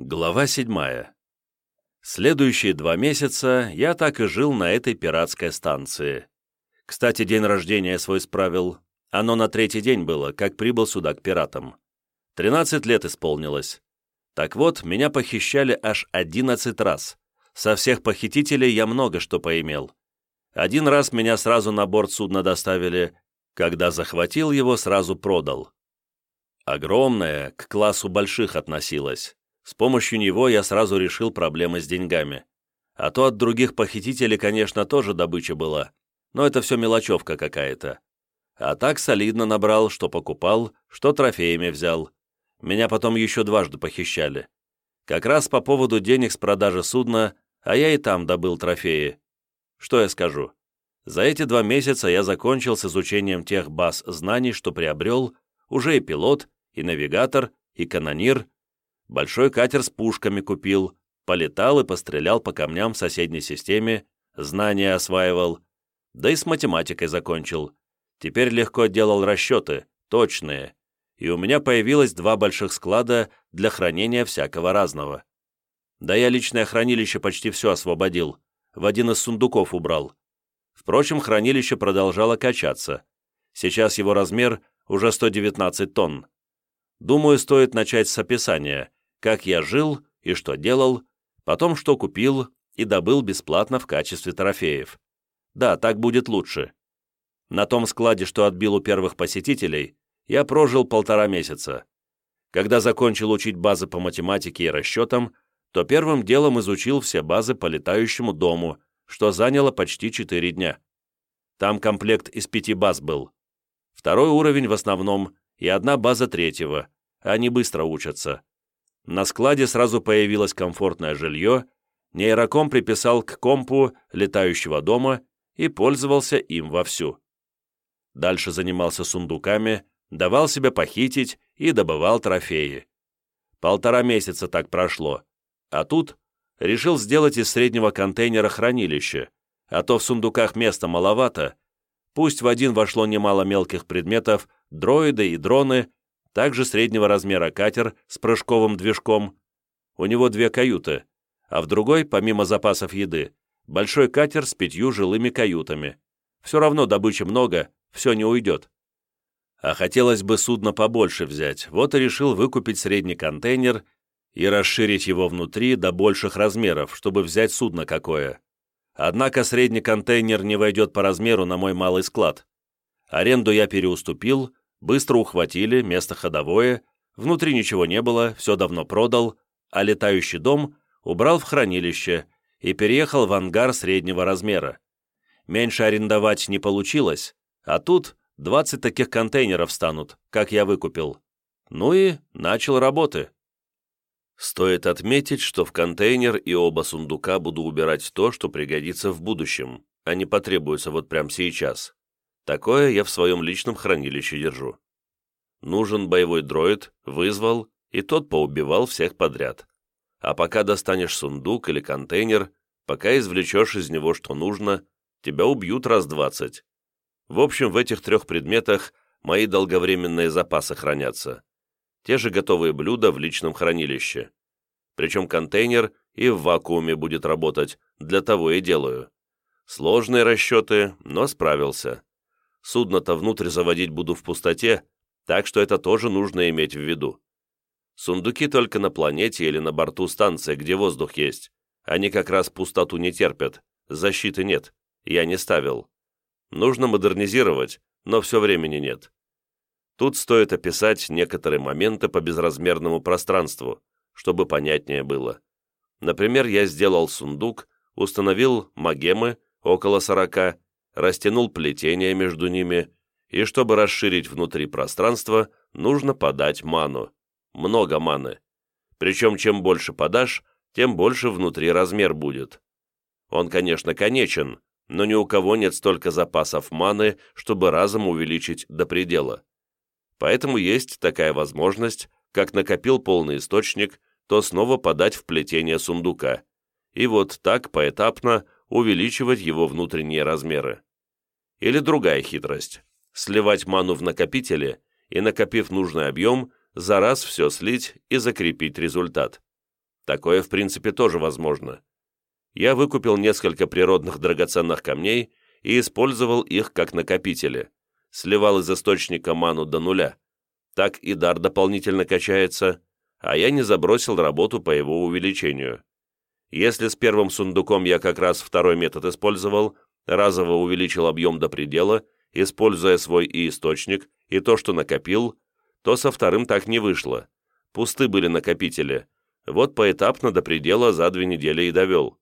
Глава седьмая. Следующие два месяца я так и жил на этой пиратской станции. Кстати, день рождения свой справил. Оно на третий день было, как прибыл сюда к пиратам. Тринадцать лет исполнилось. Так вот, меня похищали аж одиннадцать раз. Со всех похитителей я много что поимел. Один раз меня сразу на борт судна доставили, когда захватил его, сразу продал. Огромное, к классу больших относилось. С помощью него я сразу решил проблемы с деньгами. А то от других похитителей, конечно, тоже добыча была, но это все мелочевка какая-то. А так солидно набрал, что покупал, что трофеями взял. Меня потом еще дважды похищали. Как раз по поводу денег с продажи судна, а я и там добыл трофеи. Что я скажу? За эти два месяца я закончил с изучением тех баз знаний, что приобрел, уже и пилот, и навигатор, и канонир, Большой катер с пушками купил, полетал и пострелял по камням в соседней системе, знания осваивал, да и с математикой закончил. Теперь легко делал расчеты, точные, и у меня появилось два больших склада для хранения всякого разного. Да я личное хранилище почти все освободил, в один из сундуков убрал. Впрочем, хранилище продолжало качаться. Сейчас его размер уже 119 тонн. Думаю, стоит начать с описания, как я жил и что делал, потом что купил и добыл бесплатно в качестве трофеев. Да, так будет лучше. На том складе, что отбил у первых посетителей, я прожил полтора месяца. Когда закончил учить базы по математике и расчетам, то первым делом изучил все базы по летающему дому, что заняло почти четыре дня. Там комплект из пяти баз был. Второй уровень в основном и одна база третьего. Они быстро учатся. На складе сразу появилось комфортное жилье, нейроком приписал к компу летающего дома и пользовался им вовсю. Дальше занимался сундуками, давал себя похитить и добывал трофеи. Полтора месяца так прошло, а тут решил сделать из среднего контейнера хранилище, а то в сундуках места маловато, пусть в один вошло немало мелких предметов, дроиды и дроны, также среднего размера катер с прыжковым движком. У него две каюты, а в другой, помимо запасов еды, большой катер с пятью жилыми каютами. Все равно добычи много, все не уйдет. А хотелось бы судно побольше взять, вот и решил выкупить средний контейнер и расширить его внутри до больших размеров, чтобы взять судно какое. Однако средний контейнер не войдет по размеру на мой малый склад. Аренду я переуступил, Быстро ухватили, место ходовое, внутри ничего не было, все давно продал, а летающий дом убрал в хранилище и переехал в ангар среднего размера. Меньше арендовать не получилось, а тут 20 таких контейнеров станут, как я выкупил. Ну и начал работы. Стоит отметить, что в контейнер и оба сундука буду убирать то, что пригодится в будущем, а не потребуется вот прямо сейчас. Такое я в своем личном хранилище держу. Нужен боевой дроид, вызвал, и тот поубивал всех подряд. А пока достанешь сундук или контейнер, пока извлечешь из него что нужно, тебя убьют раз двадцать. В общем, в этих трех предметах мои долговременные запасы хранятся. Те же готовые блюда в личном хранилище. Причем контейнер и в вакууме будет работать, для того и делаю. Сложные расчеты, но справился. Судно-то внутрь заводить буду в пустоте, так что это тоже нужно иметь в виду. Сундуки только на планете или на борту станции, где воздух есть. Они как раз пустоту не терпят, защиты нет, я не ставил. Нужно модернизировать, но все времени нет. Тут стоит описать некоторые моменты по безразмерному пространству, чтобы понятнее было. Например, я сделал сундук, установил магемы, около сорока, растянул плетение между ними, и чтобы расширить внутри пространство, нужно подать ману. Много маны. Причем чем больше подашь, тем больше внутри размер будет. Он, конечно, конечен, но ни у кого нет столько запасов маны, чтобы разом увеличить до предела. Поэтому есть такая возможность, как накопил полный источник, то снова подать в плетение сундука. И вот так поэтапно увеличивать его внутренние размеры. Или другая хитрость – сливать ману в накопителе и, накопив нужный объем, за раз все слить и закрепить результат. Такое, в принципе, тоже возможно. Я выкупил несколько природных драгоценных камней и использовал их как накопители. Сливал из источника ману до нуля. Так и дар дополнительно качается, а я не забросил работу по его увеличению. Если с первым сундуком я как раз второй метод использовал, разово увеличил объем до предела, используя свой и источник, и то, что накопил, то со вторым так не вышло. Пусты были накопители. Вот поэтапно до предела за две недели и довел.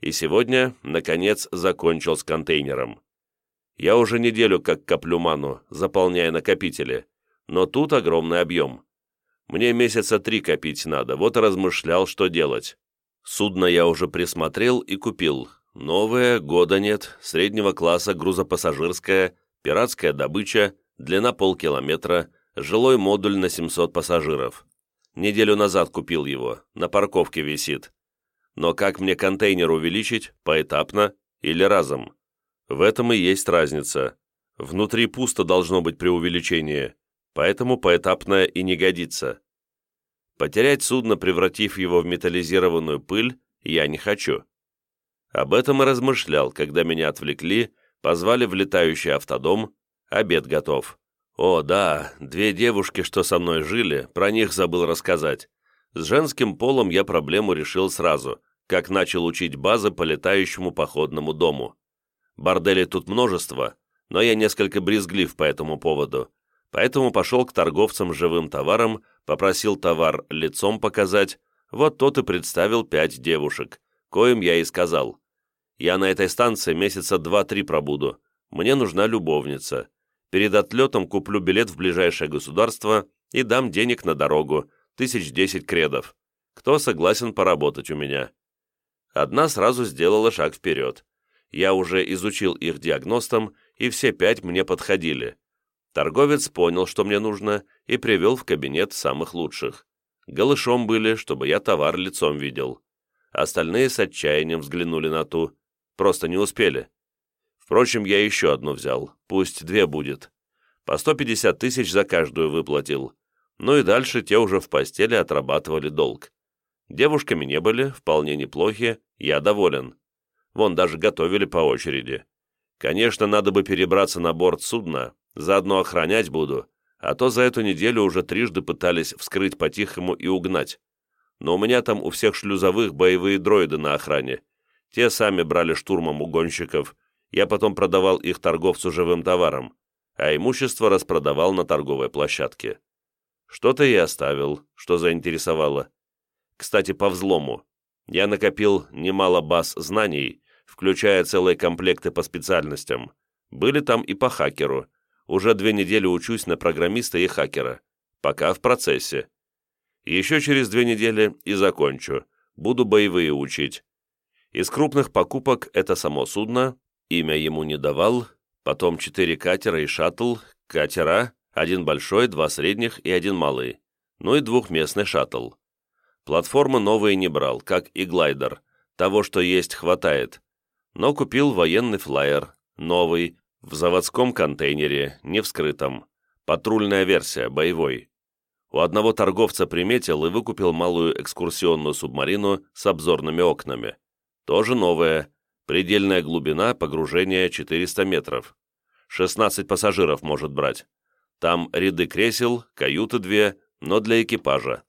И сегодня, наконец, закончил с контейнером. Я уже неделю как коплю ману, заполняя накопители, но тут огромный объем. Мне месяца три копить надо, вот размышлял, что делать. Судно я уже присмотрел и купил. Новое, года нет, среднего класса грузопассажирское, пиратская добыча, длина полкилометра, жилой модуль на 700 пассажиров. Неделю назад купил его, на парковке висит. Но как мне контейнер увеличить, поэтапно или разом? В этом и есть разница. Внутри пусто должно быть при увеличении, поэтому поэтапное и не годится. Потерять судно, превратив его в металлизированную пыль, я не хочу. Об этом и размышлял, когда меня отвлекли, позвали в летающий автодом, обед готов. О, да, две девушки, что со мной жили, про них забыл рассказать. С женским полом я проблему решил сразу, как начал учить базы по летающему походному дому. Борделей тут множество, но я несколько брезглив по этому поводу, поэтому пошел к торговцам живым товаром, попросил товар лицом показать, вот тот и представил пять девушек, коим я и сказал. Я на этой станции месяца два-три пробуду, мне нужна любовница. Перед отлетом куплю билет в ближайшее государство и дам денег на дорогу, тысяч десять кредов. Кто согласен поработать у меня? Одна сразу сделала шаг вперед. Я уже изучил их диагностом, и все пять мне подходили. Торговец понял, что мне нужно, и привел в кабинет самых лучших. Голышом были, чтобы я товар лицом видел. Остальные с отчаянием взглянули на ту. Просто не успели. Впрочем, я еще одну взял, пусть две будет. По 150 тысяч за каждую выплатил. Ну и дальше те уже в постели отрабатывали долг. Девушками не были, вполне неплохи, я доволен. Вон даже готовили по очереди. Конечно, надо бы перебраться на борт судна, заодно охранять буду, а то за эту неделю уже трижды пытались вскрыть по-тихому и угнать. Но у меня там у всех шлюзовых боевые дроиды на охране. Те сами брали штурмом угонщиков, я потом продавал их торговцу живым товаром, а имущество распродавал на торговой площадке. Что-то и оставил, что заинтересовало. Кстати, по взлому. Я накопил немало баз знаний, включая целые комплекты по специальностям. Были там и по хакеру. Уже две недели учусь на программиста и хакера. Пока в процессе. Еще через две недели и закончу. Буду боевые учить. Из крупных покупок это само судно, имя ему не давал, потом четыре катера и шаттл, катера, один большой, два средних и один малый, ну и двухместный шаттл. Платформы новые не брал, как и глайдер, того, что есть, хватает но купил военный флайер, новый, в заводском контейнере, не вскрытом. Патрульная версия, боевой. У одного торговца приметил и выкупил малую экскурсионную субмарину с обзорными окнами. Тоже новая, предельная глубина погружения 400 метров. 16 пассажиров может брать. Там ряды кресел, каюты две, но для экипажа.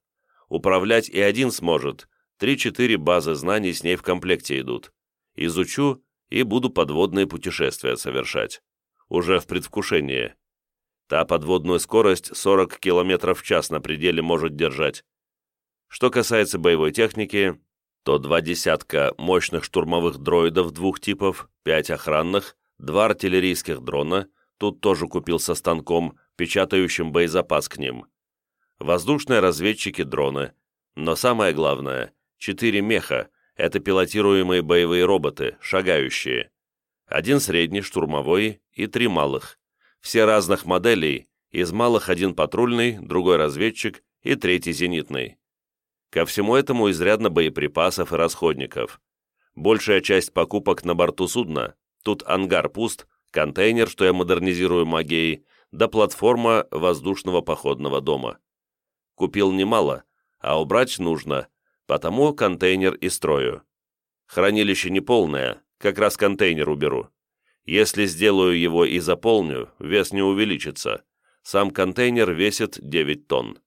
Управлять и один сможет, 3-4 базы знаний с ней в комплекте идут изучу и буду подводные путешествия совершать. Уже в предвкушении. Та подводную скорость 40 км в час на пределе может держать. Что касается боевой техники, то два десятка мощных штурмовых дроидов двух типов, пять охранных, два артиллерийских дрона, тут тоже купил со станком, печатающим боезапас к ним. Воздушные разведчики дроны, но самое главное, четыре меха, это пилотируемые боевые роботы, шагающие. Один средний, штурмовой и три малых. Все разных моделей, из малых один патрульный, другой разведчик и третий зенитный. Ко всему этому изрядно боеприпасов и расходников. Большая часть покупок на борту судна, тут ангар пуст, контейнер, что я модернизирую магией, да платформа воздушного походного дома. Купил немало, а убрать нужно, Потому контейнер и строю. Хранилище неполное, как раз контейнер уберу. Если сделаю его и заполню, вес не увеличится. Сам контейнер весит 9 тонн.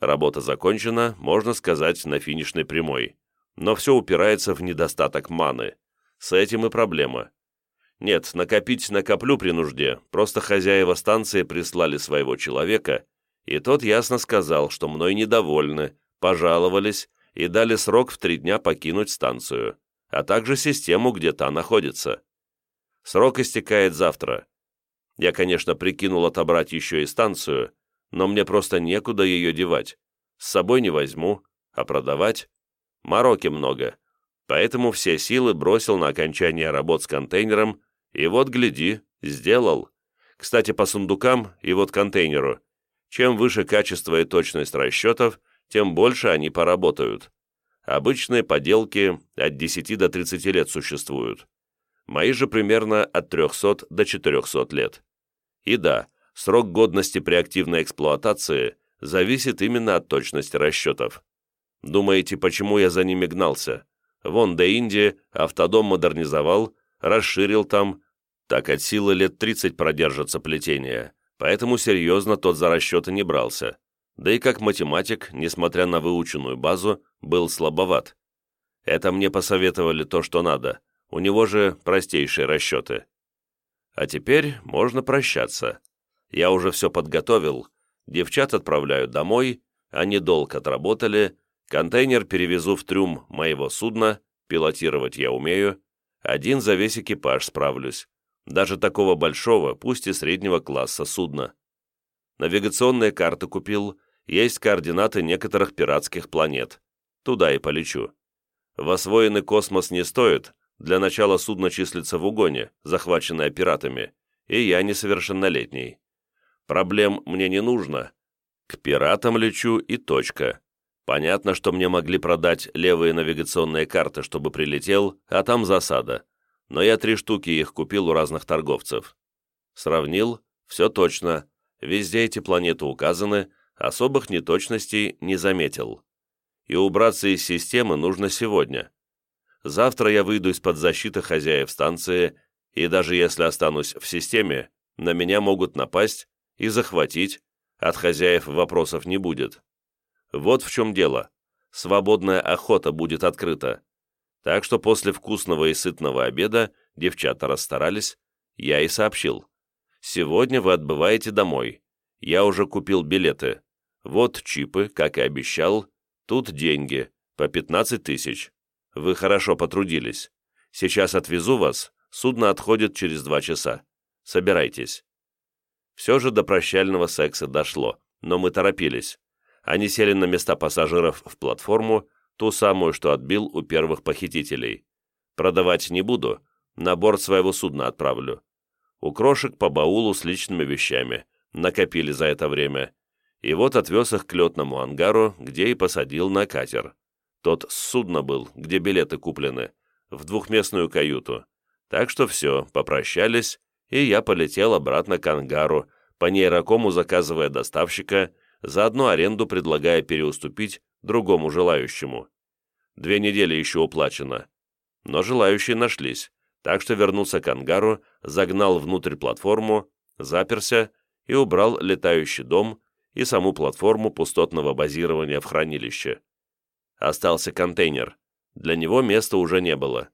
Работа закончена, можно сказать, на финишной прямой. Но все упирается в недостаток маны. С этим и проблема. Нет, накопить накоплю при нужде, просто хозяева станции прислали своего человека, и тот ясно сказал, что мной недовольны, пожаловались и дали срок в три дня покинуть станцию, а также систему, где та находится. Срок истекает завтра. Я, конечно, прикинул отобрать еще и станцию, но мне просто некуда ее девать. С собой не возьму, а продавать? Мороки много. Поэтому все силы бросил на окончание работ с контейнером, и вот, гляди, сделал. Кстати, по сундукам и вот контейнеру. Чем выше качество и точность расчетов, тем больше они поработают. Обычные поделки от 10 до 30 лет существуют. Мои же примерно от 300 до 400 лет. И да, срок годности при активной эксплуатации зависит именно от точности расчетов. Думаете, почему я за ними гнался? Вон до Индии автодом модернизовал, расширил там, так от силы лет 30 продержится плетение, поэтому серьезно тот за расчеты не брался. Да и как математик, несмотря на выученную базу, был слабоват. Это мне посоветовали то, что надо. У него же простейшие расчеты. А теперь можно прощаться. Я уже все подготовил. Девчат отправляю домой, они долг отработали, контейнер перевезу в трюм моего судна, пилотировать я умею, один за весь экипаж справлюсь. Даже такого большого, пусть и среднего класса судна. Навигационные карты купил, есть координаты некоторых пиратских планет. Туда и полечу. В освоенный космос не стоит, для начала судно числится в угоне, захваченное пиратами, и я несовершеннолетний. Проблем мне не нужно. К пиратам лечу и точка. Понятно, что мне могли продать левые навигационные карты, чтобы прилетел, а там засада. Но я три штуки их купил у разных торговцев. Сравнил, все точно. Везде эти планеты указаны, особых неточностей не заметил. И убраться из системы нужно сегодня. Завтра я выйду из-под защиты хозяев станции, и даже если останусь в системе, на меня могут напасть и захватить, от хозяев вопросов не будет. Вот в чем дело. Свободная охота будет открыта. Так что после вкусного и сытного обеда девчата расстарались, я и сообщил. Сегодня вы отбываете домой. Я уже купил билеты. Вот чипы, как и обещал. Тут деньги, по 15 тысяч. Вы хорошо потрудились. Сейчас отвезу вас, судно отходит через два часа. Собирайтесь. Все же до прощального секса дошло, но мы торопились. Они сели на места пассажиров в платформу, ту самую, что отбил у первых похитителей. Продавать не буду, на борт своего судна отправлю. У крошек по баулу с личными вещами, накопили за это время, и вот отвез их к летному ангару, где и посадил на катер. Тот с судна был, где билеты куплены, в двухместную каюту. Так что все, попрощались, и я полетел обратно к ангару, по нейрокому заказывая доставщика, заодно аренду предлагая переуступить другому желающему. Две недели еще уплачено. Но желающие нашлись, так что вернулся к ангару, загнал внутрь платформу, заперся и убрал летающий дом, и саму платформу пустотного базирования в хранилище. Остался контейнер. Для него места уже не было.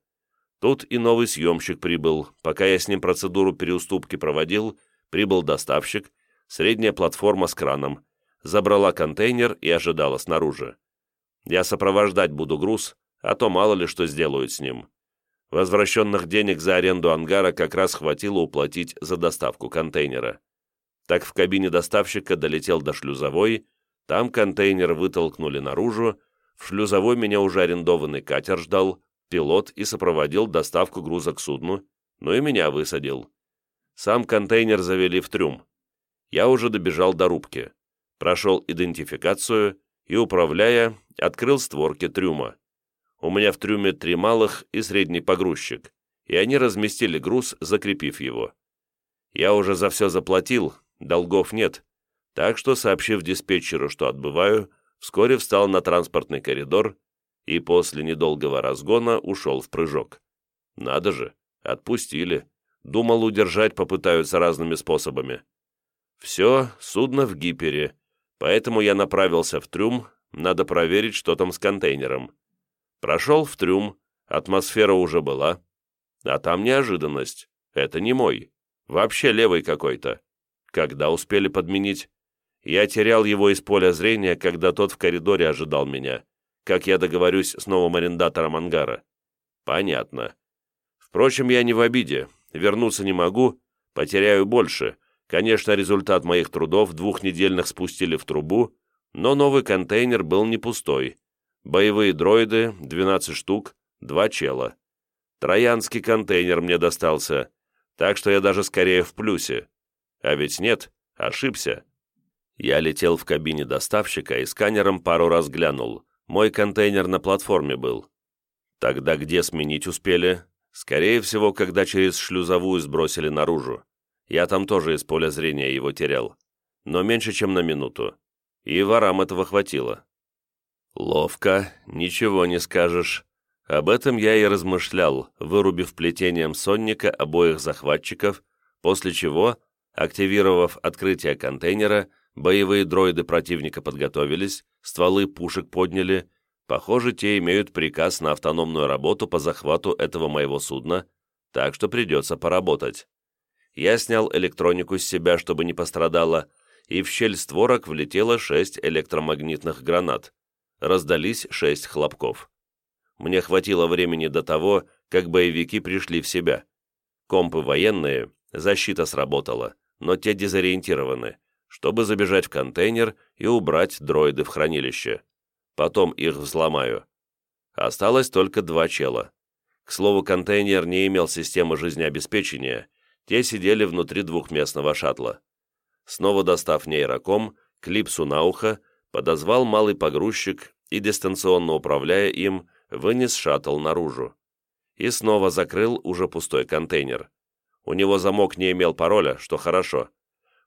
Тут и новый съемщик прибыл. Пока я с ним процедуру переуступки проводил, прибыл доставщик, средняя платформа с краном, забрала контейнер и ожидала снаружи. Я сопровождать буду груз, а то мало ли что сделают с ним. Возвращенных денег за аренду ангара как раз хватило уплатить за доставку контейнера. Так в кабине доставщика долетел до шлюзовой, там контейнер вытолкнули наружу, в шлюзовой меня уже арендованный катер ждал, пилот и сопроводил доставку груза к судну, ну и меня высадил. Сам контейнер завели в трюм. Я уже добежал до рубки, прошел идентификацию и, управляя, открыл створки трюма. У меня в трюме три малых и средний погрузчик, и они разместили груз, закрепив его. Я уже за все заплатил, долгов нет, так что, сообщив диспетчеру, что отбываю, вскоре встал на транспортный коридор и после недолгого разгона ушел в прыжок. Надо же, отпустили. Думал, удержать попытаются разными способами. Все, судно в гипере, поэтому я направился в трюм, надо проверить, что там с контейнером. Прошел в трюм, атмосфера уже была, а там неожиданность. Это не мой. Вообще левый какой-то. Когда успели подменить? Я терял его из поля зрения, когда тот в коридоре ожидал меня. Как я договорюсь с новым арендатором ангара? Понятно. Впрочем, я не в обиде. Вернуться не могу, потеряю больше. Конечно, результат моих трудов двухнедельных спустили в трубу, но новый контейнер был не пустой. Боевые дроиды, 12 штук, два чела. Троянский контейнер мне достался, так что я даже скорее в плюсе. А ведь нет, ошибся. Я летел в кабине доставщика и сканером пару раз глянул. Мой контейнер на платформе был. Тогда где сменить успели? Скорее всего, когда через шлюзовую сбросили наружу. Я там тоже из поля зрения его терял. Но меньше, чем на минуту. И ворам этого хватило. Ловко, ничего не скажешь. Об этом я и размышлял, вырубив плетением сонника обоих захватчиков, после чего, активировав открытие контейнера, боевые дроиды противника подготовились, стволы пушек подняли, похоже, те имеют приказ на автономную работу по захвату этого моего судна, так что придется поработать. Я снял электронику с себя, чтобы не пострадало, и в щель створок влетело шесть электромагнитных гранат. Раздались шесть хлопков. Мне хватило времени до того, как боевики пришли в себя. Компы военные, защита сработала, но те дезориентированы, чтобы забежать в контейнер и убрать дроиды в хранилище. Потом их взломаю. Осталось только два чела. К слову, контейнер не имел системы жизнеобеспечения, те сидели внутри двухместного шаттла. Снова достав нейроком, клипсу на ухо, подозвал малый погрузчик и, дистанционно управляя им, вынес шаттл наружу. И снова закрыл уже пустой контейнер. У него замок не имел пароля, что хорошо.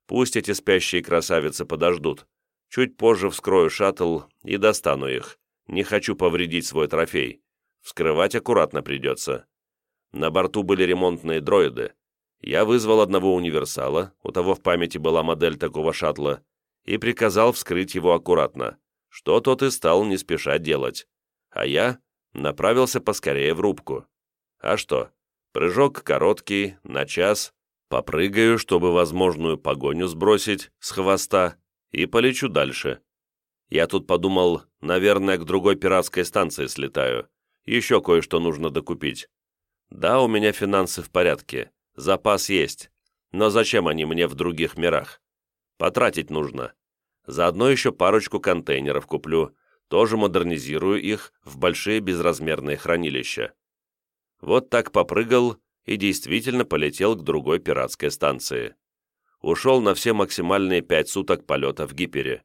Пусть эти спящие красавицы подождут. Чуть позже вскрою шаттл и достану их. Не хочу повредить свой трофей. Вскрывать аккуратно придется. На борту были ремонтные дроиды. Я вызвал одного универсала, у того в памяти была модель такого шаттла, и приказал вскрыть его аккуратно, что тот и стал не спеша делать. А я направился поскорее в рубку. А что, прыжок короткий, на час, попрыгаю, чтобы возможную погоню сбросить с хвоста, и полечу дальше. Я тут подумал, наверное, к другой пиратской станции слетаю. Еще кое-что нужно докупить. Да, у меня финансы в порядке, запас есть, но зачем они мне в других мирах? Потратить нужно. Заодно еще парочку контейнеров куплю, тоже модернизирую их в большие безразмерные хранилища. Вот так попрыгал и действительно полетел к другой пиратской станции. Ушел на все максимальные пять суток полета в Гипере.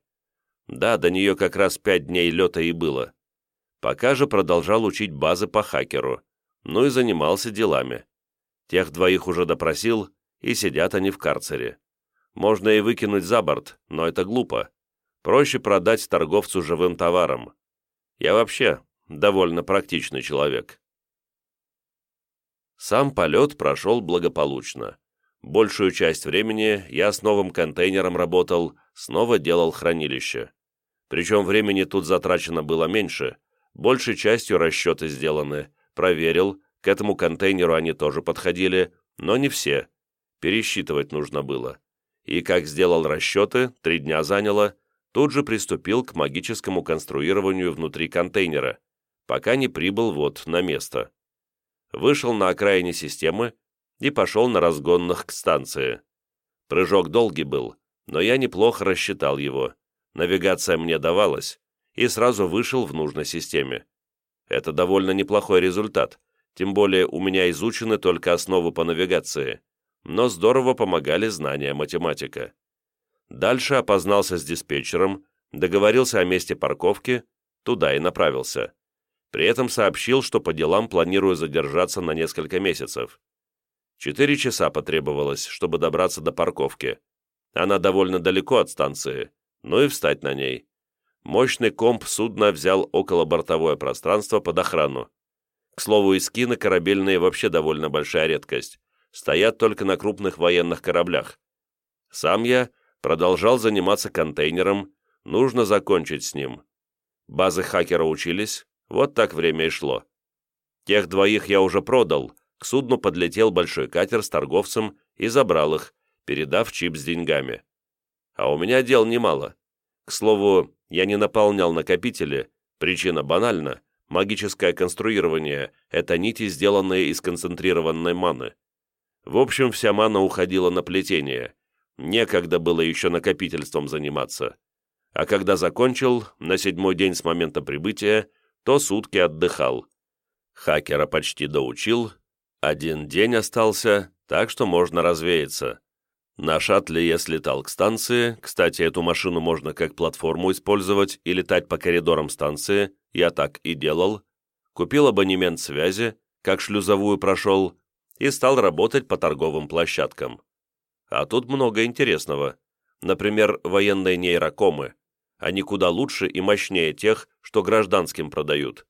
Да, до нее как раз пять дней лета и было. Пока же продолжал учить базы по хакеру, ну и занимался делами. Тех двоих уже допросил, и сидят они в карцере. Можно и выкинуть за борт, но это глупо. Проще продать торговцу живым товаром. Я вообще довольно практичный человек. Сам полет прошел благополучно. Большую часть времени я с новым контейнером работал, снова делал хранилище. Причем времени тут затрачено было меньше, большей частью расчеты сделаны, проверил, к этому контейнеру они тоже подходили, но не все. Пересчитывать нужно было. И как сделал расчеты, три дня заняло, тут же приступил к магическому конструированию внутри контейнера, пока не прибыл вот на место. Вышел на окраине системы и пошел на разгонных к станции. Прыжок долгий был, но я неплохо рассчитал его. Навигация мне давалась, и сразу вышел в нужной системе. Это довольно неплохой результат, тем более у меня изучены только основы по навигации, но здорово помогали знания математика. Дальше опознался с диспетчером, договорился о месте парковки, туда и направился. При этом сообщил, что по делам планирую задержаться на несколько месяцев. Четыре часа потребовалось, чтобы добраться до парковки. Она довольно далеко от станции, но и встать на ней. мощный комп судна взял околобортовое пространство под охрану. К слову, искины корабельные вообще довольно большая редкость. Стоят только на крупных военных кораблях. Сам я продолжал заниматься контейнером, нужно закончить с ним. Базы хакера учились, вот так время и шло. Тех двоих я уже продал, к судну подлетел большой катер с торговцем и забрал их, передав чип с деньгами. А у меня дел немало. К слову, я не наполнял накопители, причина банальна, магическое конструирование – это нити, сделанные из концентрированной маны. В общем, вся мана уходила на плетение. Некогда было еще накопительством заниматься. А когда закончил, на седьмой день с момента прибытия, то сутки отдыхал. Хакера почти доучил, один день остался, так что можно развеяться. На шаттле я слетал к станции, кстати, эту машину можно как платформу использовать и летать по коридорам станции, я так и делал. Купил абонемент связи, как шлюзовую прошел, и стал работать по торговым площадкам. А тут много интересного. Например, военные нейрокомы. Они куда лучше и мощнее тех, что гражданским продают.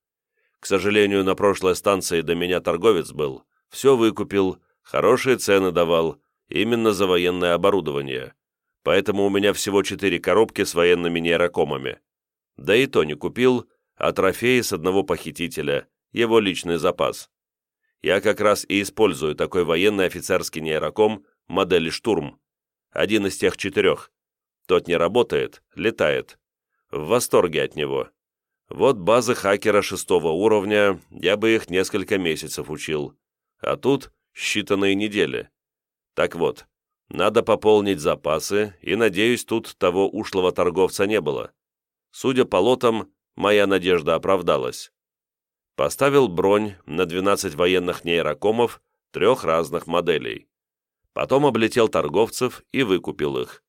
К сожалению, на прошлой станции до меня торговец был. Все выкупил, хорошие цены давал, именно за военное оборудование. Поэтому у меня всего четыре коробки с военными нейрокомами. Да и то не купил, а трофеи с одного похитителя, его личный запас. Я как раз и использую такой военный офицерский нейроком модели «Штурм». Один из тех четырех. Тот не работает, летает. В восторге от него. Вот базы хакера шестого уровня, я бы их несколько месяцев учил. А тут считанные недели. Так вот, надо пополнить запасы, и, надеюсь, тут того ушлого торговца не было. Судя по лотам, моя надежда оправдалась. Поставил бронь на 12 военных нейрокомов трех разных моделей. Потом облетел торговцев и выкупил их.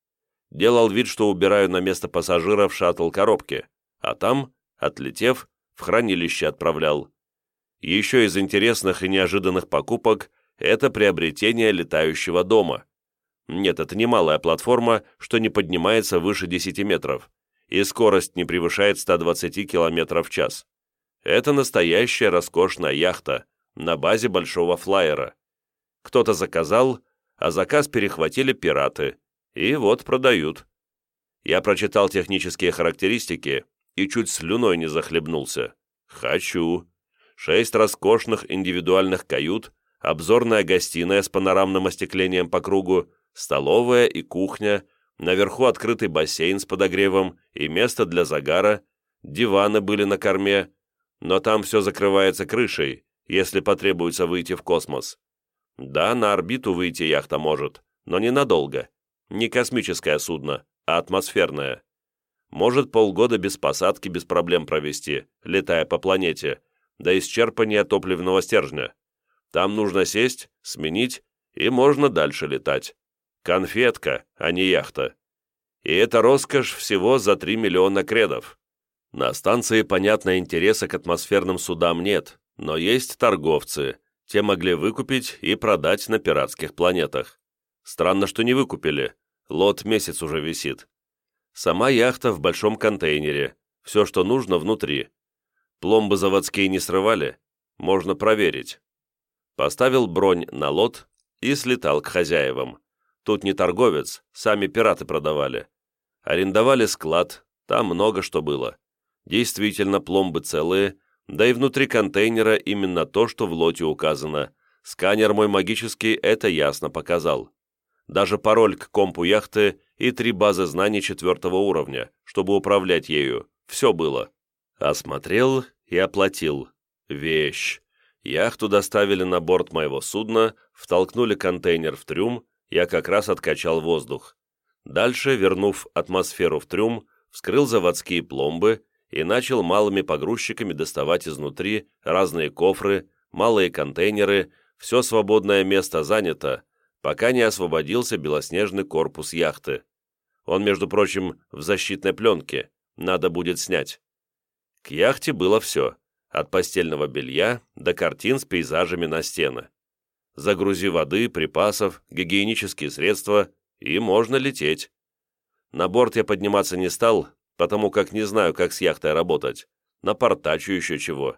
Делал вид, что убираю на место пассажиров шаттл коробки, а там, отлетев, в хранилище отправлял. Еще из интересных и неожиданных покупок это приобретение летающего дома. Нет, это не малая платформа, что не поднимается выше 10 метров, и скорость не превышает 120 км в час. Это настоящая роскошная яхта на базе большого флайера. Кто-то заказал, а заказ перехватили пираты, и вот продают. Я прочитал технические характеристики и чуть слюной не захлебнулся. Хочу. Шесть роскошных индивидуальных кают, обзорная гостиная с панорамным остеклением по кругу, столовая и кухня, наверху открытый бассейн с подогревом и место для загара, диваны были на корме, но там все закрывается крышей, если потребуется выйти в космос. Да, на орбиту выйти яхта может, но ненадолго. Не космическое судно, а атмосферное. Может полгода без посадки без проблем провести, летая по планете, до исчерпания топливного стержня. Там нужно сесть, сменить, и можно дальше летать. Конфетка, а не яхта. И это роскошь всего за 3 миллиона кредов. На станции, понятно, интереса к атмосферным судам нет, но есть торговцы. Те могли выкупить и продать на пиратских планетах. Странно, что не выкупили. Лот месяц уже висит. Сама яхта в большом контейнере. Все, что нужно, внутри. Пломбы заводские не срывали. Можно проверить поставил бронь на лот и слетал к хозяевам. Тут не торговец, сами пираты продавали. Арендовали склад, там много что было. Действительно, пломбы целые, да и внутри контейнера именно то, что в лоте указано. Сканер мой магический это ясно показал. Даже пароль к компу яхты и три базы знаний четвертого уровня, чтобы управлять ею. Все было. Осмотрел и оплатил. Вещь. Яхту доставили на борт моего судна, втолкнули контейнер в трюм, я как раз откачал воздух. Дальше, вернув атмосферу в трюм, вскрыл заводские пломбы и начал малыми погрузчиками доставать изнутри разные кофры, малые контейнеры, все свободное место занято, пока не освободился белоснежный корпус яхты. Он, между прочим, в защитной пленке, надо будет снять. К яхте было все от постельного белья до картин с пейзажами на стены. Загрузи воды, припасов, гигиенические средства, и можно лететь. На борт я подниматься не стал, потому как не знаю, как с яхтой работать. Напортачу еще чего.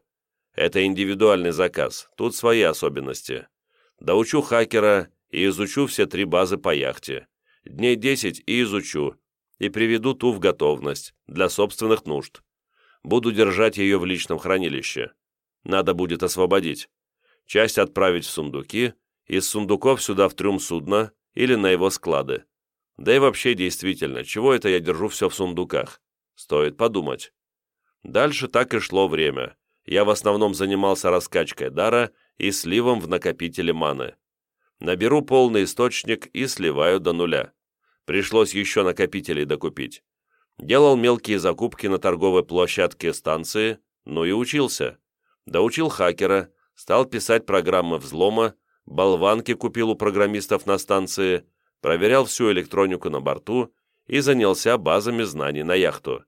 Это индивидуальный заказ, тут свои особенности. Доучу хакера и изучу все три базы по яхте. Дней десять и изучу, и приведу ту в готовность, для собственных нужд. Буду держать ее в личном хранилище. Надо будет освободить. Часть отправить в сундуки, из сундуков сюда в трюм судна или на его склады. Да и вообще действительно, чего это я держу все в сундуках? Стоит подумать. Дальше так и шло время. Я в основном занимался раскачкой дара и сливом в накопителе маны. Наберу полный источник и сливаю до нуля. Пришлось еще накопителей докупить. Делал мелкие закупки на торговой площадке станции, ну и учился. Доучил хакера, стал писать программы взлома, болванки купил у программистов на станции, проверял всю электронику на борту и занялся базами знаний на яхту.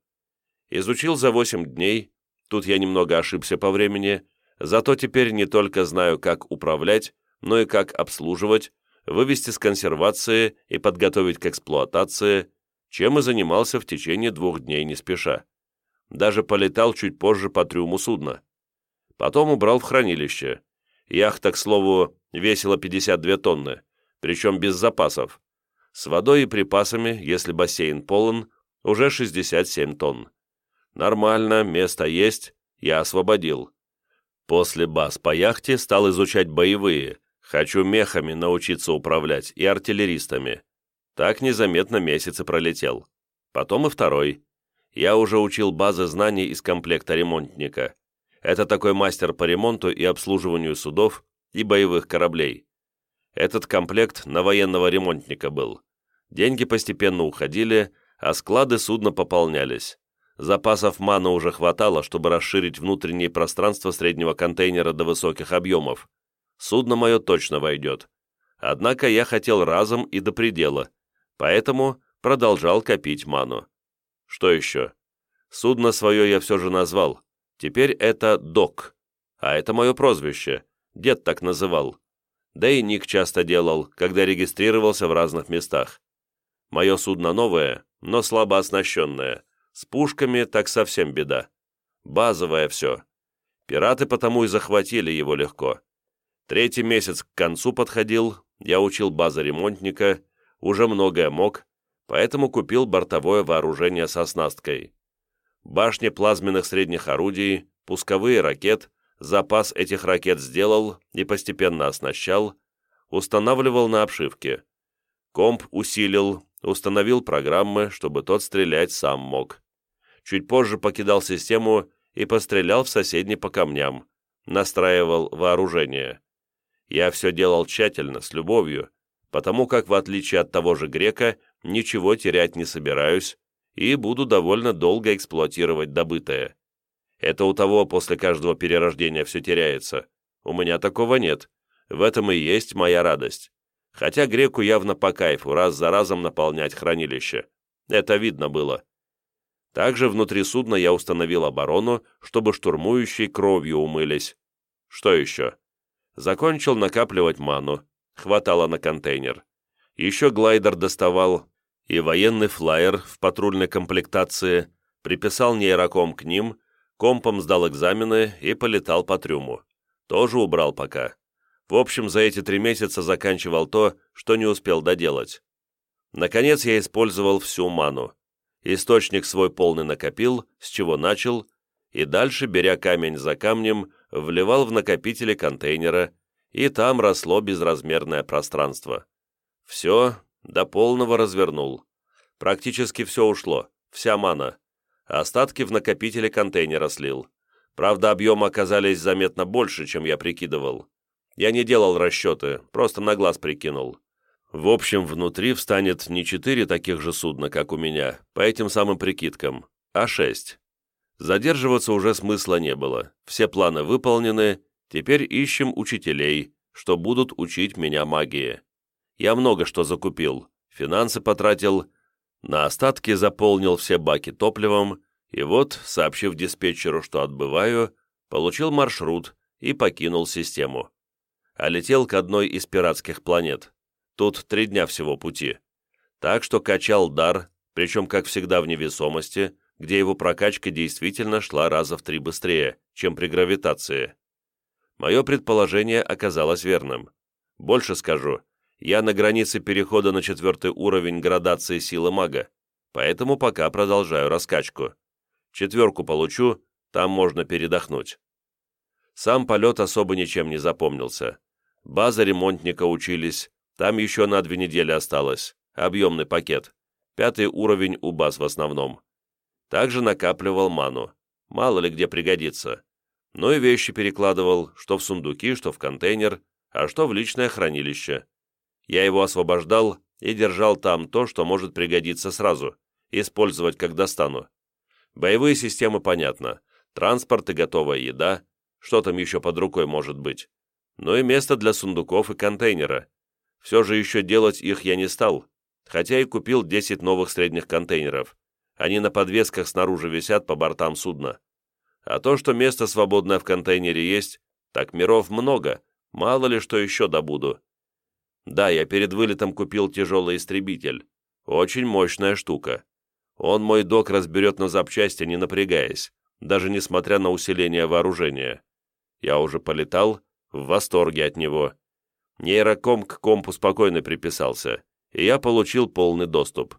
Изучил за 8 дней, тут я немного ошибся по времени, зато теперь не только знаю, как управлять, но и как обслуживать, вывести с консервации и подготовить к эксплуатации, чем и занимался в течение двух дней не спеша. Даже полетал чуть позже по трюму судна. Потом убрал в хранилище. Яхта, к слову, весила 52 тонны, причем без запасов. С водой и припасами, если бассейн полон, уже 67 тонн. Нормально, место есть, я освободил. После баз по яхте стал изучать боевые, Хочу мехами научиться управлять и артиллеристами. Так незаметно месяц и пролетел. Потом и второй. Я уже учил базы знаний из комплекта ремонтника. Это такой мастер по ремонту и обслуживанию судов и боевых кораблей. Этот комплект на военного ремонтника был. Деньги постепенно уходили, а склады судна пополнялись. Запасов маны уже хватало, чтобы расширить внутреннее пространство среднего контейнера до высоких объемов судно мое точно войдет. Однако я хотел разом и до предела, поэтому продолжал копить ману. Что еще? Судно свое я все же назвал. Теперь это Док. А это мое прозвище. Дед так называл. Да и ник часто делал, когда регистрировался в разных местах. Мое судно новое, но слабо оснащенное. С пушками так совсем беда. Базовое все. Пираты потому и захватили его легко. Третий месяц к концу подходил, я учил базы ремонтника, уже многое мог, поэтому купил бортовое вооружение со оснасткой. Башни плазменных средних орудий, пусковые ракет, запас этих ракет сделал и постепенно оснащал, устанавливал на обшивке. Комп усилил, установил программы, чтобы тот стрелять сам мог. Чуть позже покидал систему и пострелял в соседний по камням, настраивал вооружение. Я все делал тщательно, с любовью, потому как, в отличие от того же грека, ничего терять не собираюсь и буду довольно долго эксплуатировать добытое. Это у того после каждого перерождения все теряется. У меня такого нет. В этом и есть моя радость. Хотя греку явно по кайфу раз за разом наполнять хранилище. Это видно было. Также внутри судна я установил оборону, чтобы штурмующие кровью умылись. Что еще? Закончил накапливать ману, хватало на контейнер. Еще глайдер доставал, и военный флайер в патрульной комплектации, приписал нейроком к ним, компом сдал экзамены и полетал по трюму. Тоже убрал пока. В общем, за эти три месяца заканчивал то, что не успел доделать. Наконец я использовал всю ману. Источник свой полный накопил, с чего начал, и дальше, беря камень за камнем, вливал в накопители контейнера, и там росло безразмерное пространство. Все до полного развернул. Практически все ушло, вся мана. Остатки в накопителе контейнера слил. Правда, объемы оказались заметно больше, чем я прикидывал. Я не делал расчеты, просто на глаз прикинул. В общем, внутри встанет не четыре таких же судна, как у меня, по этим самым прикидкам, а шесть. Задерживаться уже смысла не было. Все планы выполнены, теперь ищем учителей, что будут учить меня магии. Я много что закупил, финансы потратил, на остатки заполнил все баки топливом, и вот, сообщив диспетчеру, что отбываю, получил маршрут и покинул систему. А летел к одной из пиратских планет. Тут три дня всего пути. Так что качал дар, причем, как всегда, в невесомости, где его прокачка действительно шла раза в три быстрее, чем при гравитации. Мое предположение оказалось верным. Больше скажу, я на границе перехода на четвертый уровень градации силы мага, поэтому пока продолжаю раскачку. Четверку получу, там можно передохнуть. Сам полет особо ничем не запомнился. База ремонтника учились, там еще на две недели осталось, объемный пакет. Пятый уровень у баз в основном. Также накапливал ману, мало ли где пригодится. Ну и вещи перекладывал, что в сундуки, что в контейнер, а что в личное хранилище. Я его освобождал и держал там то, что может пригодиться сразу, использовать как достану. Боевые системы понятно, транспорт и готовая еда, что там еще под рукой может быть. Ну и место для сундуков и контейнера. Все же еще делать их я не стал, хотя и купил 10 новых средних контейнеров. Они на подвесках снаружи висят по бортам судна. А то, что место свободное в контейнере есть, так миров много, мало ли что еще добуду. Да, я перед вылетом купил тяжелый истребитель. Очень мощная штука. Он мой док разберет на запчасти, не напрягаясь, даже несмотря на усиление вооружения. Я уже полетал, в восторге от него. Нейроком к компу спокойно приписался, и я получил полный доступ.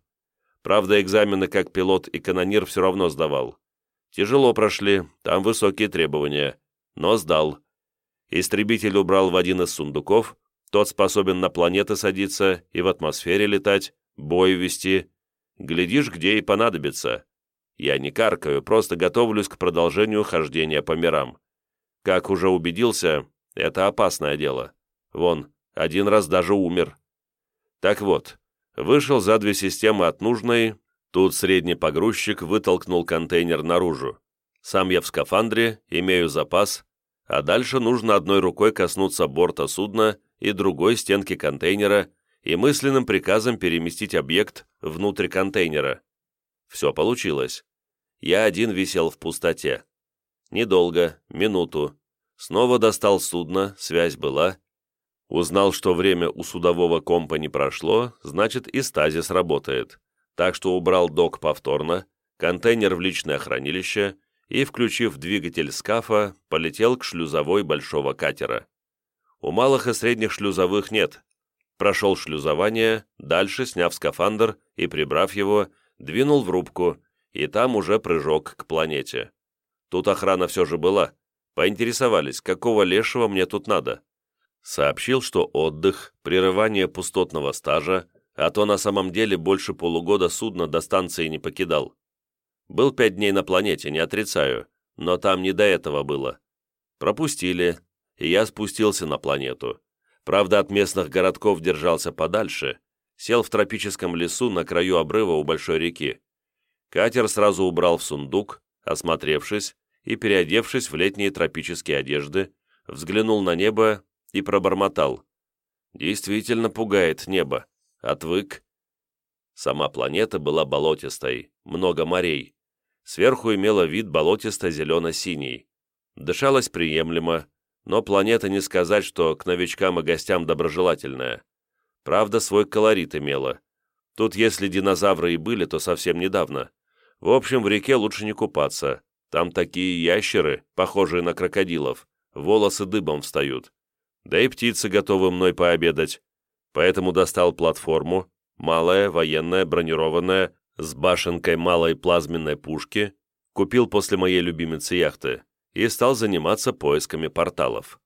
Правда, экзамены как пилот и канонир все равно сдавал. Тяжело прошли, там высокие требования, но сдал. Истребитель убрал в один из сундуков, тот способен на планеты садиться и в атмосфере летать, бой вести. Глядишь, где и понадобится. Я не каркаю, просто готовлюсь к продолжению хождения по мирам. Как уже убедился, это опасное дело. Вон, один раз даже умер. Так вот, вышел за две системы от нужной, тут средний погрузчик вытолкнул контейнер наружу. Сам я в скафандре, имею запас, а дальше нужно одной рукой коснуться борта судна и другой стенки контейнера и мысленным приказом переместить объект внутрь контейнера. Все получилось. Я один висел в пустоте. Недолго, минуту. Снова достал судно, связь была. Узнал, что время у судового компа не прошло, значит и стазис работает. Так что убрал док повторно, контейнер в личное хранилище и, включив двигатель скафа, полетел к шлюзовой большого катера. У малых и средних шлюзовых нет. Прошел шлюзование, дальше, сняв скафандр и прибрав его, двинул в рубку, и там уже прыжок к планете. Тут охрана все же была. Поинтересовались, какого лешего мне тут надо. Сообщил, что отдых, прерывание пустотного стажа, а то на самом деле больше полугода судно до станции не покидал. Был пять дней на планете, не отрицаю, но там не до этого было. Пропустили, и я спустился на планету. Правда, от местных городков держался подальше, сел в тропическом лесу на краю обрыва у большой реки. Катер сразу убрал в сундук, осмотревшись и переодевшись в летние тропические одежды, взглянул на небо и пробормотал. Действительно пугает небо. Отвык. Сама планета была болотистой, много морей. Сверху имела вид болотисто-зелено-синий. Дышалось приемлемо, но планета не сказать, что к новичкам и гостям доброжелательная. Правда, свой колорит имела. Тут если динозавры и были, то совсем недавно. В общем, в реке лучше не купаться. Там такие ящеры, похожие на крокодилов, волосы дыбом встают. Да и птицы готовы мной пообедать. Поэтому достал платформу, малая, военная, бронированная, с башенкой малой плазменной пушки, купил после моей любимицы яхты и стал заниматься поисками порталов.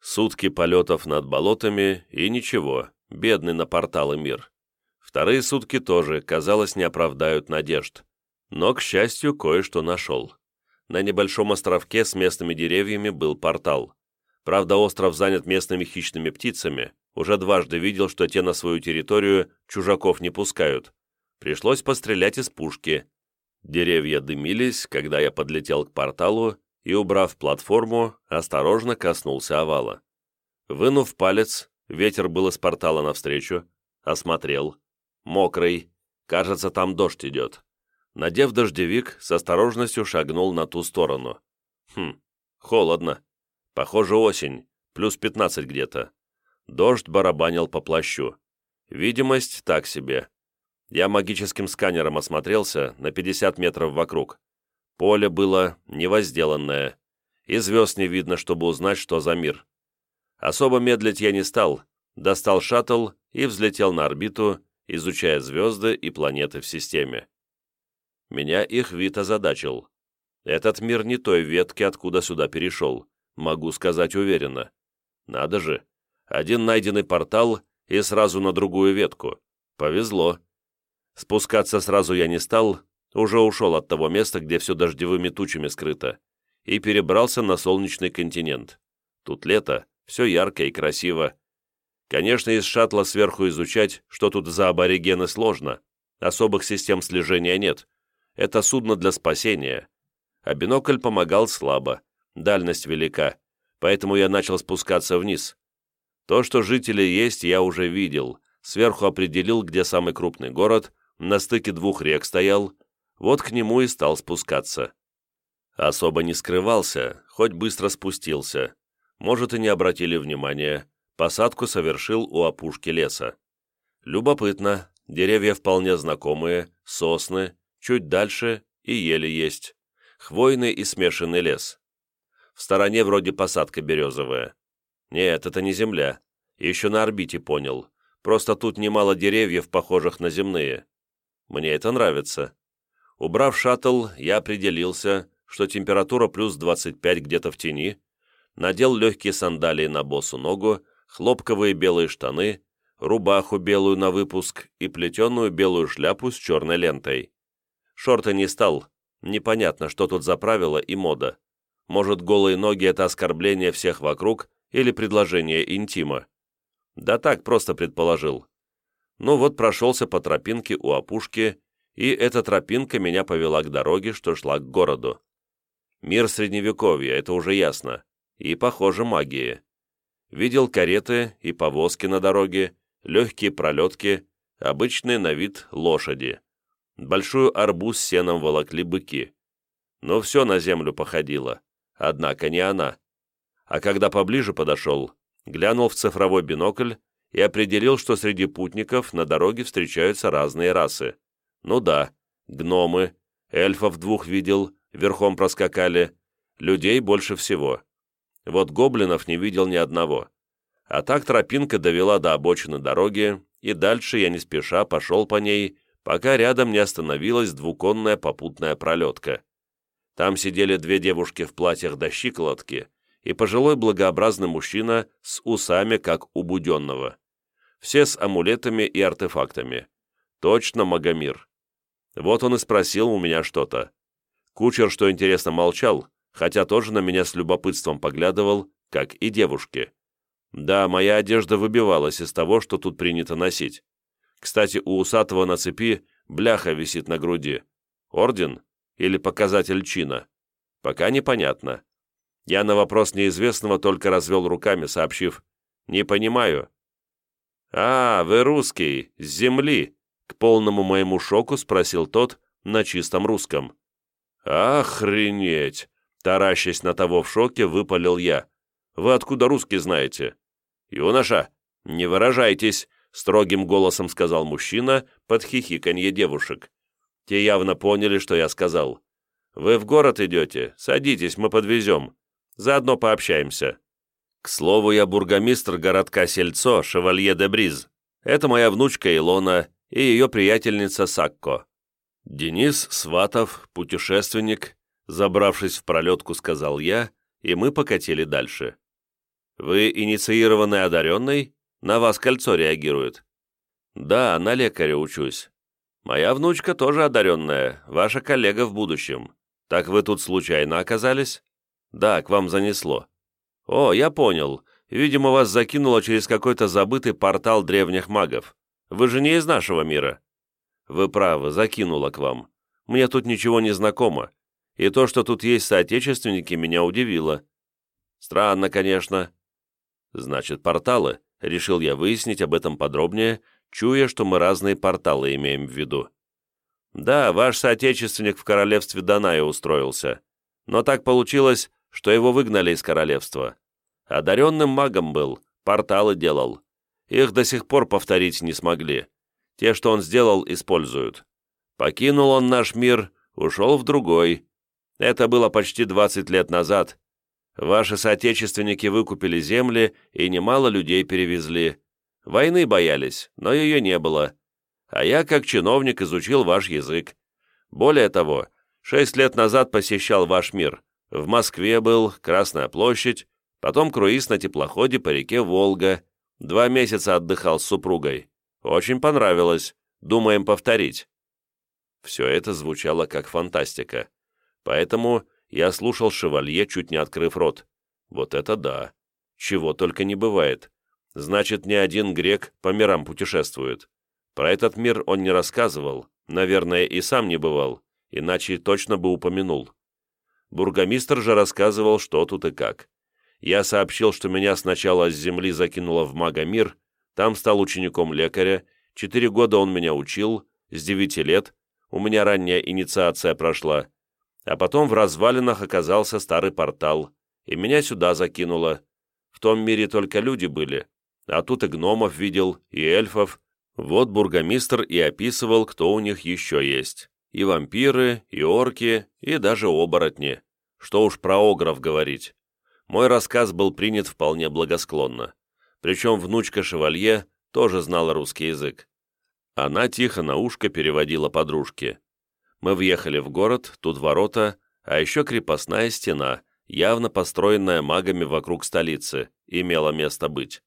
Сутки полетов над болотами и ничего, бедный на порталы мир. Вторые сутки тоже, казалось, не оправдают надежд. Но, к счастью, кое-что нашел. На небольшом островке с местными деревьями был портал. Правда, остров занят местными хищными птицами. Уже дважды видел, что те на свою территорию чужаков не пускают. Пришлось пострелять из пушки. Деревья дымились, когда я подлетел к порталу и, убрав платформу, осторожно коснулся овала. Вынув палец, ветер был из портала навстречу, осмотрел. Мокрый, кажется, там дождь идет. Надев дождевик, с осторожностью шагнул на ту сторону. Хм, холодно. Похоже, осень, плюс 15 где-то. Дождь барабанил по плащу. Видимость так себе. Я магическим сканером осмотрелся на 50 метров вокруг. Поле было невозделанное, и звезд не видно, чтобы узнать, что за мир. Особо медлить я не стал, достал шаттл и взлетел на орбиту, изучая звезды и планеты в системе. Меня их вид озадачил. Этот мир не той ветки, откуда сюда перешел, могу сказать уверенно. Надо же, один найденный портал и сразу на другую ветку. Повезло. Спускаться сразу я не стал, уже ушел от того места, где все дождевыми тучами скрыто, и перебрался на солнечный континент. Тут лето, все ярко и красиво. Конечно, из шаттла сверху изучать, что тут за аборигены, сложно. Особых систем слежения нет. Это судно для спасения. А бинокль помогал слабо. Дальность велика. Поэтому я начал спускаться вниз. То, что жители есть, я уже видел. Сверху определил, где самый крупный город, на стыке двух рек стоял, вот к нему и стал спускаться. Особо не скрывался, хоть быстро спустился. Может, и не обратили внимания. Посадку совершил у опушки леса. Любопытно, деревья вполне знакомые, сосны, чуть дальше и ели есть. Хвойный и смешанный лес. В стороне вроде посадка березовая. Нет, это не земля. Еще на орбите понял. Просто тут немало деревьев, похожих на земные. Мне это нравится. Убрав шаттл, я определился, что температура плюс 25 где-то в тени, надел легкие сандалии на босу ногу, хлопковые белые штаны, рубаху белую на выпуск и плетеную белую шляпу с черной лентой. Шорты не стал, непонятно, что тут за правило и мода. Может, голые ноги — это оскорбление всех вокруг или предложение интима. Да так, просто предположил. Ну вот прошелся по тропинке у опушки, и эта тропинка меня повела к дороге, что шла к городу. Мир Средневековья, это уже ясно. И, похоже, магии. Видел кареты и повозки на дороге, легкие пролетки, обычные на вид лошади. Большую арбуз с сеном волокли быки. Но все на землю походило, однако не она. А когда поближе подошел, глянул в цифровой бинокль и определил, что среди путников на дороге встречаются разные расы. Ну да, гномы, эльфов двух видел, верхом проскакали, людей больше всего. Вот гоблинов не видел ни одного. А так тропинка довела до обочины дороги, и дальше я не спеша пошел по ней, пока рядом не остановилась двуконная попутная пролетка. Там сидели две девушки в платьях до щиколотки и пожилой благообразный мужчина с усами, как у буденного все с амулетами и артефактами. Точно Магомир. Вот он и спросил у меня что-то. Кучер, что интересно, молчал, хотя тоже на меня с любопытством поглядывал, как и девушки. Да, моя одежда выбивалась из того, что тут принято носить. Кстати, у усатого на цепи бляха висит на груди. Орден или показатель чина? Пока непонятно. Я на вопрос неизвестного только развел руками, сообщив «Не понимаю, «А, вы русский, с земли!» К полному моему шоку спросил тот на чистом русском. «Охренеть!» Таращась на того в шоке, выпалил я. «Вы откуда русский знаете?» «Юноша, не выражайтесь!» Строгим голосом сказал мужчина под хихиканье девушек. Те явно поняли, что я сказал. «Вы в город идете? Садитесь, мы подвезем. Заодно пообщаемся». К слову, я бургомистр городка Сельцо, шевалье де Бриз. Это моя внучка Илона и ее приятельница Сакко. Денис Сватов, путешественник, забравшись в пролетку, сказал я, и мы покатили дальше. «Вы инициированный одаренный? На вас кольцо реагирует». «Да, на лекаря учусь. Моя внучка тоже одаренная, ваша коллега в будущем. Так вы тут случайно оказались?» «Да, к вам занесло. «О, я понял. Видимо, вас закинуло через какой-то забытый портал древних магов. Вы же не из нашего мира». «Вы правы, закинуло к вам. Мне тут ничего не знакомо. И то, что тут есть соотечественники, меня удивило. Странно, конечно». «Значит, порталы?» — решил я выяснить об этом подробнее, чуя, что мы разные порталы имеем в виду. «Да, ваш соотечественник в королевстве Даная устроился. Но так получилось, что его выгнали из королевства. Одаренным магом был, порталы делал. Их до сих пор повторить не смогли. Те, что он сделал, используют. Покинул он наш мир, ушел в другой. Это было почти 20 лет назад. Ваши соотечественники выкупили земли и немало людей перевезли. Войны боялись, но ее не было. А я, как чиновник, изучил ваш язык. Более того, шесть лет назад посещал ваш мир. В Москве был, Красная площадь, потом круиз на теплоходе по реке Волга. Два месяца отдыхал с супругой. Очень понравилось. Думаем повторить. Все это звучало как фантастика. Поэтому я слушал шевалье, чуть не открыв рот. Вот это да! Чего только не бывает. Значит, ни один грек по мирам путешествует. Про этот мир он не рассказывал, наверное, и сам не бывал, иначе точно бы упомянул. Бургомистр же рассказывал, что тут и как. Я сообщил, что меня сначала с земли закинуло в Магомир, там стал учеником лекаря, четыре года он меня учил, с девяти лет, у меня ранняя инициация прошла, а потом в развалинах оказался старый портал, и меня сюда закинуло. В том мире только люди были, а тут и гномов видел, и эльфов. Вот бургомистр и описывал, кто у них еще есть. И вампиры, и орки, и даже оборотни. Что уж про огров говорить. Мой рассказ был принят вполне благосклонно. Причем внучка Шевалье тоже знала русский язык. Она тихо на ушко переводила подружке. Мы въехали в город, тут ворота, а еще крепостная стена, явно построенная магами вокруг столицы, имела место быть.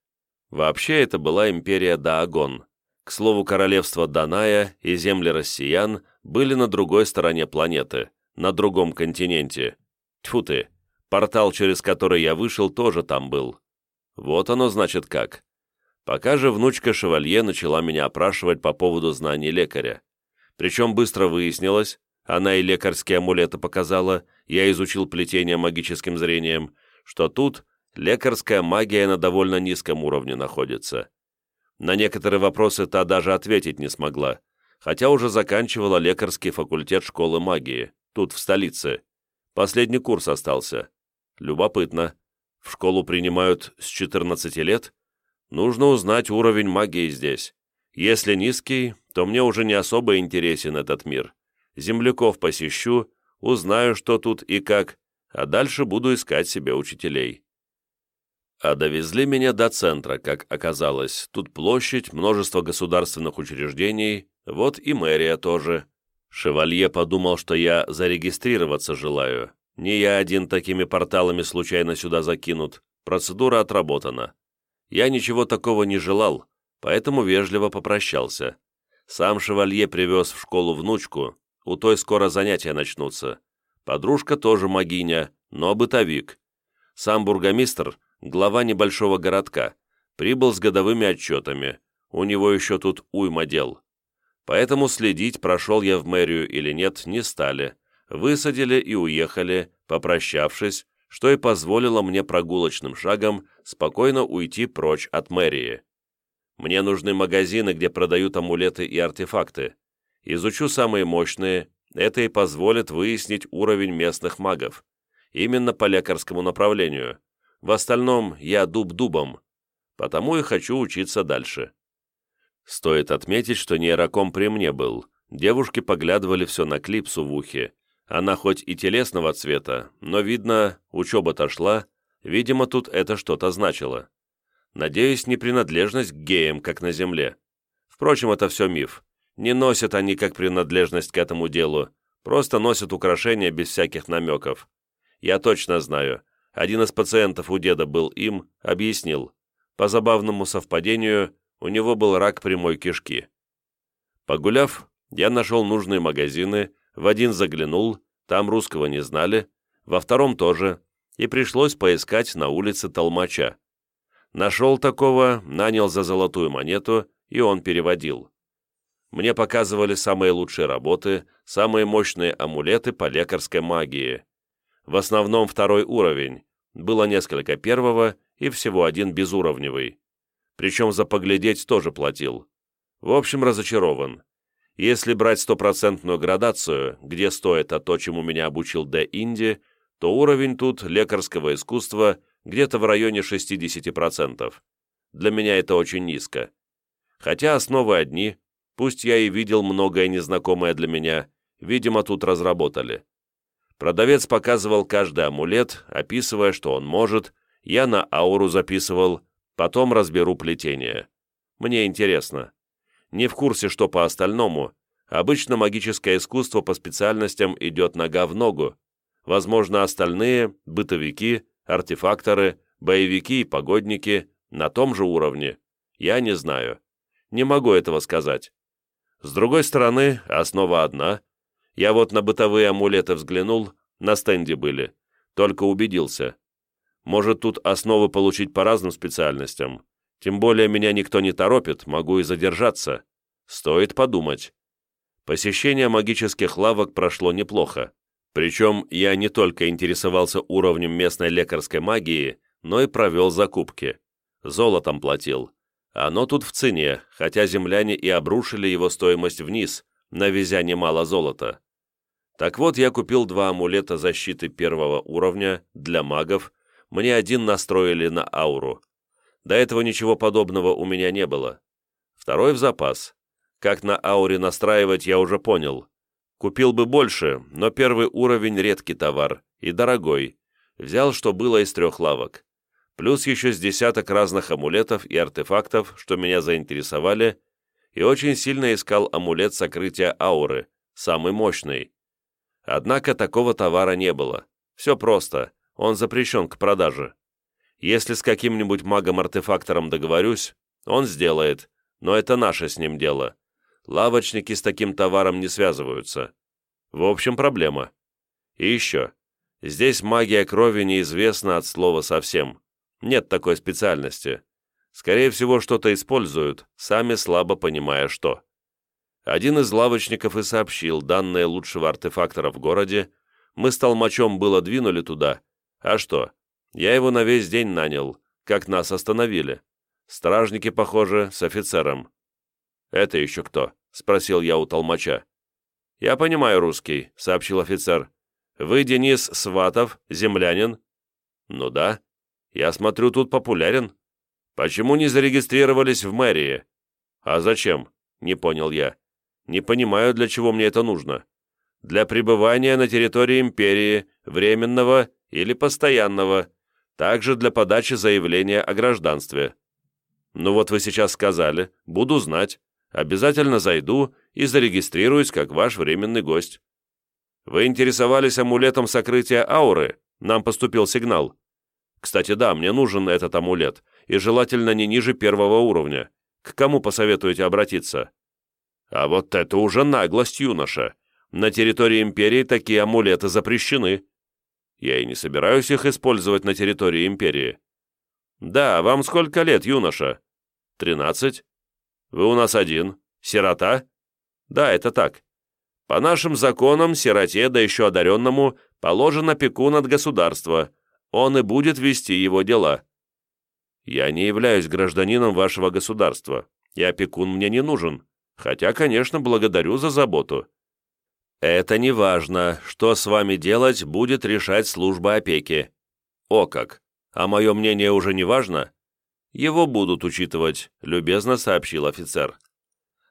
Вообще это была империя Даагон. К слову, королевство Даная и земли россиян были на другой стороне планеты, на другом континенте. Тьфу ты, портал, через который я вышел, тоже там был. Вот оно значит как. Пока же внучка Шевалье начала меня опрашивать по поводу знаний лекаря. Причем быстро выяснилось, она и лекарские амулеты показала, я изучил плетение магическим зрением, что тут лекарская магия на довольно низком уровне находится. На некоторые вопросы та даже ответить не смогла, хотя уже заканчивала лекарский факультет школы магии, тут, в столице. Последний курс остался. Любопытно. В школу принимают с 14 лет? Нужно узнать уровень магии здесь. Если низкий, то мне уже не особо интересен этот мир. Земляков посещу, узнаю, что тут и как, а дальше буду искать себе учителей. А довезли меня до центра, как оказалось. Тут площадь, множество государственных учреждений, вот и мэрия тоже. Шевалье подумал, что я зарегистрироваться желаю. Не я один такими порталами случайно сюда закинут. Процедура отработана. Я ничего такого не желал, поэтому вежливо попрощался. Сам шевалье привез в школу внучку, у той скоро занятия начнутся. Подружка тоже магиня, но бытовик. Сам бургомистр, глава небольшого городка, прибыл с годовыми отчетами, у него еще тут уйма дел. Поэтому следить, прошел я в мэрию или нет, не стали. Высадили и уехали, попрощавшись, что и позволило мне прогулочным шагом спокойно уйти прочь от мэрии. Мне нужны магазины, где продают амулеты и артефакты. Изучу самые мощные, это и позволит выяснить уровень местных магов. Именно по лекарскому направлению. В остальном я дуб дубом. Потому и хочу учиться дальше. Стоит отметить, что нейроком при мне был. Девушки поглядывали все на клипсу в ухе, она хоть и телесного цвета, но, видно, учеба-то шла, видимо, тут это что-то значило. Надеюсь, не принадлежность к геям, как на Земле. Впрочем, это все миф. Не носят они как принадлежность к этому делу, просто носят украшения без всяких намеков. Я точно знаю, один из пациентов у деда был им, объяснил. По забавному совпадению, у него был рак прямой кишки. Погуляв, я нашел нужные магазины, в один заглянул, там русского не знали, во втором тоже, и пришлось поискать на улице толмача. Нашел такого, нанял за золотую монету, и он переводил. Мне показывали самые лучшие работы, самые мощные амулеты по лекарской магии. В основном второй уровень, было несколько первого и всего один безуровневый. Причем за поглядеть тоже платил. В общем, разочарован. Если брать стопроцентную градацию, где стоит а то, чему меня обучил Д. Инди, то уровень тут лекарского искусства где-то в районе 60%. Для меня это очень низко. Хотя основы одни, Пусть я и видел многое незнакомое для меня, видимо, тут разработали. Продавец показывал каждый амулет, описывая, что он может, я на ауру записывал, потом разберу плетение. Мне интересно. Не в курсе, что по остальному. Обычно магическое искусство по специальностям идет нога в ногу. Возможно, остальные, бытовики, артефакторы, боевики и погодники на том же уровне. Я не знаю. Не могу этого сказать. С другой стороны, основа одна. Я вот на бытовые амулеты взглянул, на стенде были. Только убедился. Может, тут основы получить по разным специальностям. Тем более меня никто не торопит, могу и задержаться. Стоит подумать. Посещение магических лавок прошло неплохо. Причем я не только интересовался уровнем местной лекарской магии, но и провел закупки. Золотом платил. Оно тут в цене, хотя земляне и обрушили его стоимость вниз, навезя немало золота. Так вот, я купил два амулета защиты первого уровня для магов, мне один настроили на ауру. До этого ничего подобного у меня не было. Второй в запас. Как на ауре настраивать, я уже понял. Купил бы больше, но первый уровень редкий товар и дорогой. Взял, что было из трех лавок. Плюс еще с десяток разных амулетов и артефактов, что меня заинтересовали, и очень сильно искал амулет сокрытия ауры, самый мощный. Однако такого товара не было. Все просто, он запрещен к продаже. Если с каким-нибудь магом-артефактором договорюсь, он сделает, но это наше с ним дело. Лавочники с таким товаром не связываются. В общем, проблема. И еще. Здесь магия крови неизвестна от слова совсем. Нет такой специальности. Скорее всего, что-то используют, сами слабо понимая, что. Один из лавочников и сообщил данные лучшего артефактора в городе. Мы с толмачом было двинули туда. А что? Я его на весь день нанял, как нас остановили. Стражники, похоже, с офицером. «Это еще кто?» — спросил я у толмача. «Я понимаю русский», — сообщил офицер. «Вы Денис Сватов, землянин?» «Ну да. Я смотрю, тут популярен. Почему не зарегистрировались в мэрии?» «А зачем?» — не понял я. «Не понимаю, для чего мне это нужно. Для пребывания на территории империи, временного или постоянного, также для подачи заявления о гражданстве. Ну вот вы сейчас сказали, буду знать. Обязательно зайду и зарегистрируюсь как ваш временный гость. Вы интересовались амулетом сокрытия ауры? Нам поступил сигнал. Кстати, да, мне нужен этот амулет, и желательно не ниже первого уровня. К кому посоветуете обратиться? А вот это уже наглость, юноша. На территории империи такие амулеты запрещены. Я и не собираюсь их использовать на территории империи. Да, вам сколько лет, юноша? Тринадцать. Вы у нас один. Сирота? Да, это так. По нашим законам, сироте, да еще одаренному, положен опекун от государства. Он и будет вести его дела. Я не являюсь гражданином вашего государства, и опекун мне не нужен, хотя, конечно, благодарю за заботу. Это не важно, что с вами делать, будет решать служба опеки. О как! А мое мнение уже не важно? Его будут учитывать, любезно сообщил офицер.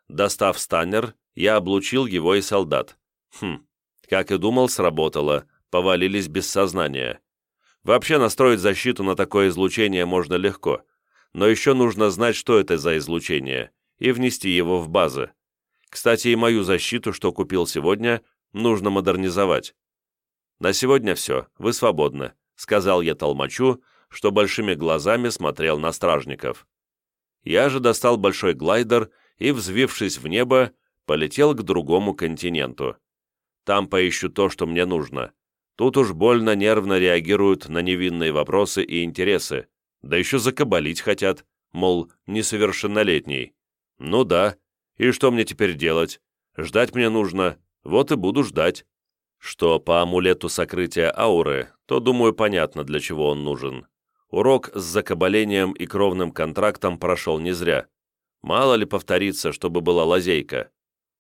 Достав станнер, я облучил его и солдат. Хм, как и думал, сработало, повалились без сознания. Вообще настроить защиту на такое излучение можно легко, но еще нужно знать, что это за излучение, и внести его в базы. Кстати, и мою защиту, что купил сегодня, нужно модернизовать. На сегодня все, вы свободны, сказал я толмачу, что большими глазами смотрел на стражников. Я же достал большой глайдер и, взвившись в небо, полетел к другому континенту. Там поищу то, что мне нужно. Тут уж больно нервно реагируют на невинные вопросы и интересы, да еще закабалить хотят, мол, несовершеннолетний. Ну да, и что мне теперь делать? Ждать мне нужно, вот и буду ждать. Что по амулету сокрытия ауры, то, думаю, понятно, для чего он нужен. Урок с закабалением и кровным контрактом прошел не зря. Мало ли повторится, чтобы была лазейка.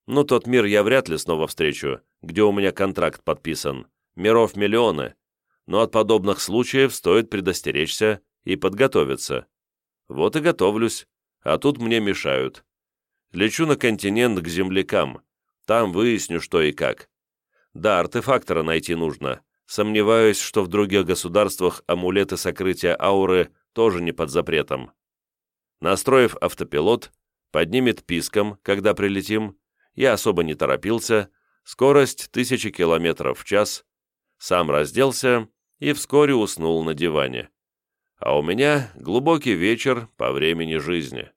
Ну, тот мир я вряд ли снова встречу, где у меня контракт подписан. Миров миллионы. Но от подобных случаев стоит предостеречься и подготовиться. Вот и готовлюсь, а тут мне мешают. Лечу на континент к землякам. Там выясню, что и как. Да, артефактора найти нужно. Сомневаюсь, что в других государствах амулеты сокрытия ауры тоже не под запретом. Настроив автопилот, поднимет писком, когда прилетим. Я особо не торопился. Скорость тысячи километров в час. Сам разделся и вскоре уснул на диване. А у меня глубокий вечер по времени жизни.